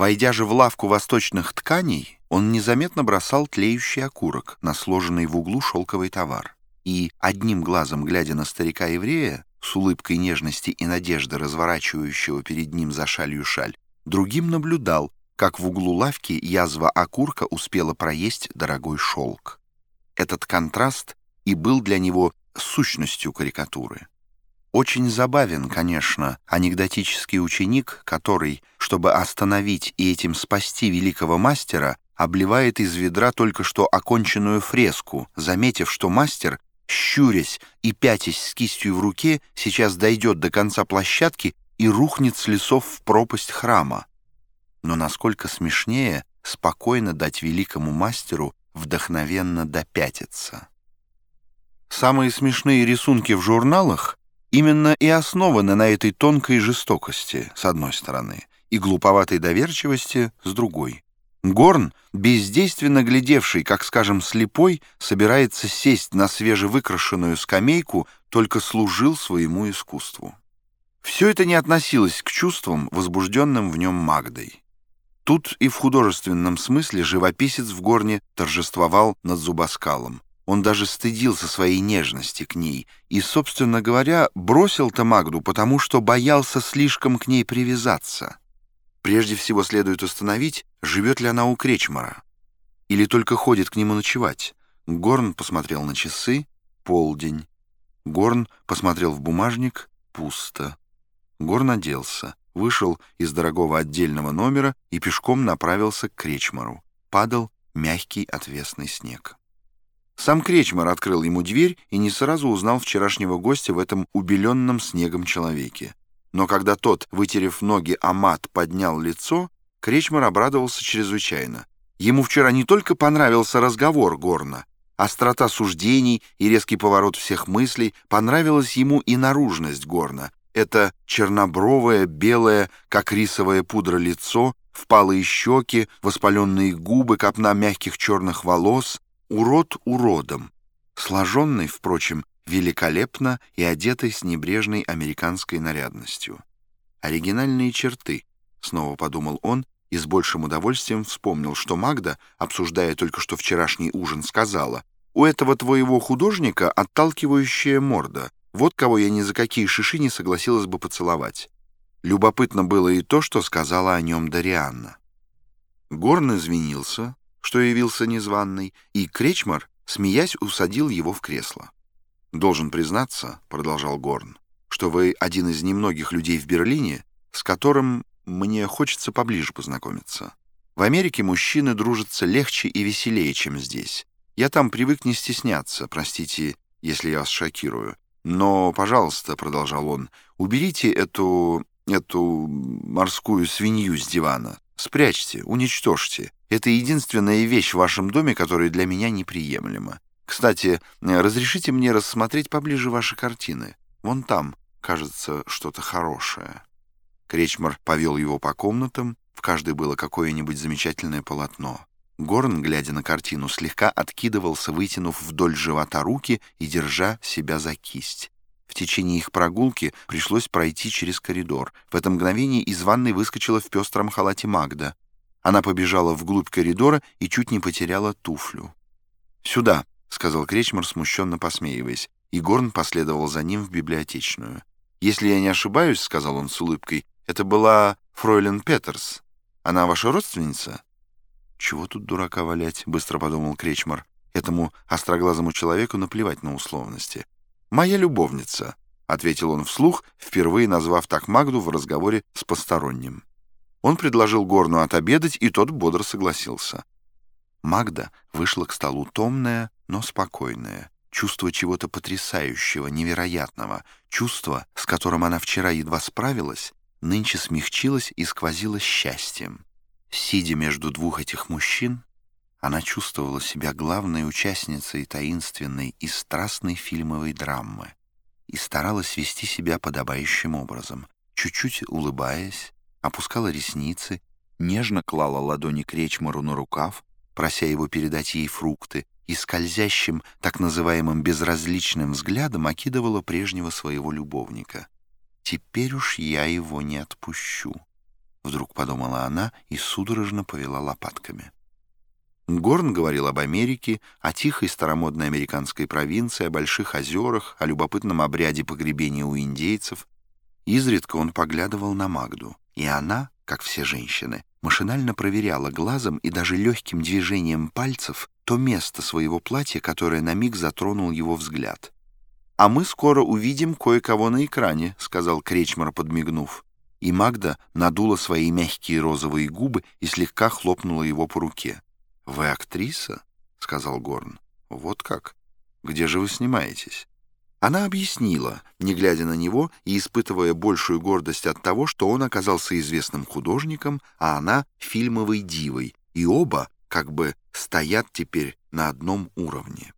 Войдя же в лавку восточных тканей, он незаметно бросал тлеющий окурок на сложенный в углу шелковый товар. И, одним глазом глядя на старика-еврея, с улыбкой нежности и надежды разворачивающего перед ним за шалью шаль, другим наблюдал, как в углу лавки язва окурка успела проесть дорогой шелк. Этот контраст и был для него сущностью карикатуры. Очень забавен, конечно, анекдотический ученик, который, чтобы остановить и этим спасти великого мастера, обливает из ведра только что оконченную фреску, заметив, что мастер, щурясь и пятясь с кистью в руке, сейчас дойдет до конца площадки и рухнет с лесов в пропасть храма но насколько смешнее спокойно дать великому мастеру вдохновенно допятиться. Самые смешные рисунки в журналах именно и основаны на этой тонкой жестокости, с одной стороны, и глуповатой доверчивости, с другой. Горн, бездейственно глядевший, как, скажем, слепой, собирается сесть на свежевыкрашенную скамейку, только служил своему искусству. Все это не относилось к чувствам, возбужденным в нем Магдой. Тут и в художественном смысле живописец в горне торжествовал над зубоскалом. Он даже стыдился своей нежности к ней и, собственно говоря, бросил-то Магду, потому что боялся слишком к ней привязаться. Прежде всего следует установить, живет ли она у Кречмара. Или только ходит к нему ночевать. Горн посмотрел на часы. Полдень. Горн посмотрел в бумажник. Пусто. Горн оделся вышел из дорогого отдельного номера и пешком направился к Кречмару. Падал мягкий отвесный снег. Сам Кречмар открыл ему дверь и не сразу узнал вчерашнего гостя в этом убеленном снегом человеке. Но когда тот, вытерев ноги о мат, поднял лицо, Кречмар обрадовался чрезвычайно. Ему вчера не только понравился разговор Горна, острота суждений и резкий поворот всех мыслей, понравилась ему и наружность Горна, это чернобровое, белое, как рисовая пудра лицо, впалые щеки, воспаленные губы, копна мягких черных волос, урод уродом, сложенный, впрочем, великолепно и одетый с небрежной американской нарядностью. Оригинальные черты, снова подумал он, и с большим удовольствием вспомнил, что Магда, обсуждая только что вчерашний ужин, сказала, «У этого твоего художника отталкивающая морда, вот кого я ни за какие шиши не согласилась бы поцеловать. Любопытно было и то, что сказала о нем Дарианна. Горн извинился, что явился незваный, и Кречмар, смеясь, усадил его в кресло. «Должен признаться», — продолжал Горн, «что вы один из немногих людей в Берлине, с которым мне хочется поближе познакомиться. В Америке мужчины дружатся легче и веселее, чем здесь. Я там привык не стесняться, простите, если я вас шокирую. Но, пожалуйста, — продолжал он, — уберите эту... эту морскую свинью с дивана. Спрячьте, уничтожьте. Это единственная вещь в вашем доме, которая для меня неприемлема. Кстати, разрешите мне рассмотреть поближе ваши картины. Вон там, кажется, что-то хорошее». Кречмар повел его по комнатам, в каждой было какое-нибудь замечательное полотно. Горн, глядя на картину, слегка откидывался, вытянув вдоль живота руки и держа себя за кисть. В течение их прогулки пришлось пройти через коридор. В это мгновение из ванной выскочила в пестром халате Магда. Она побежала вглубь коридора и чуть не потеряла туфлю. «Сюда», — сказал Кречмар, смущенно посмеиваясь, и Горн последовал за ним в библиотечную. «Если я не ошибаюсь», — сказал он с улыбкой, — «это была фройлен Петерс. Она ваша родственница?» «Чего тут дурака валять?» — быстро подумал Кречмар. Этому остроглазому человеку наплевать на условности. «Моя любовница», — ответил он вслух, впервые назвав так Магду в разговоре с посторонним. Он предложил Горну отобедать, и тот бодро согласился. Магда вышла к столу томная, но спокойная. Чувство чего-то потрясающего, невероятного, чувство, с которым она вчера едва справилась, нынче смягчилось и сквозило счастьем. Сидя между двух этих мужчин, она чувствовала себя главной участницей таинственной и страстной фильмовой драмы и старалась вести себя подобающим образом, чуть-чуть улыбаясь, опускала ресницы, нежно клала ладони Кречмару на рукав, прося его передать ей фрукты, и скользящим, так называемым безразличным взглядом окидывала прежнего своего любовника. «Теперь уж я его не отпущу». — вдруг подумала она и судорожно повела лопатками. Горн говорил об Америке, о тихой старомодной американской провинции, о больших озерах, о любопытном обряде погребения у индейцев. Изредка он поглядывал на Магду, и она, как все женщины, машинально проверяла глазом и даже легким движением пальцев то место своего платья, которое на миг затронул его взгляд. «А мы скоро увидим кое-кого на экране», — сказал Кречмар, подмигнув. И Магда надула свои мягкие розовые губы и слегка хлопнула его по руке. «Вы актриса?» — сказал Горн. «Вот как? Где же вы снимаетесь?» Она объяснила, не глядя на него и испытывая большую гордость от того, что он оказался известным художником, а она — фильмовой дивой, и оба как бы стоят теперь на одном уровне.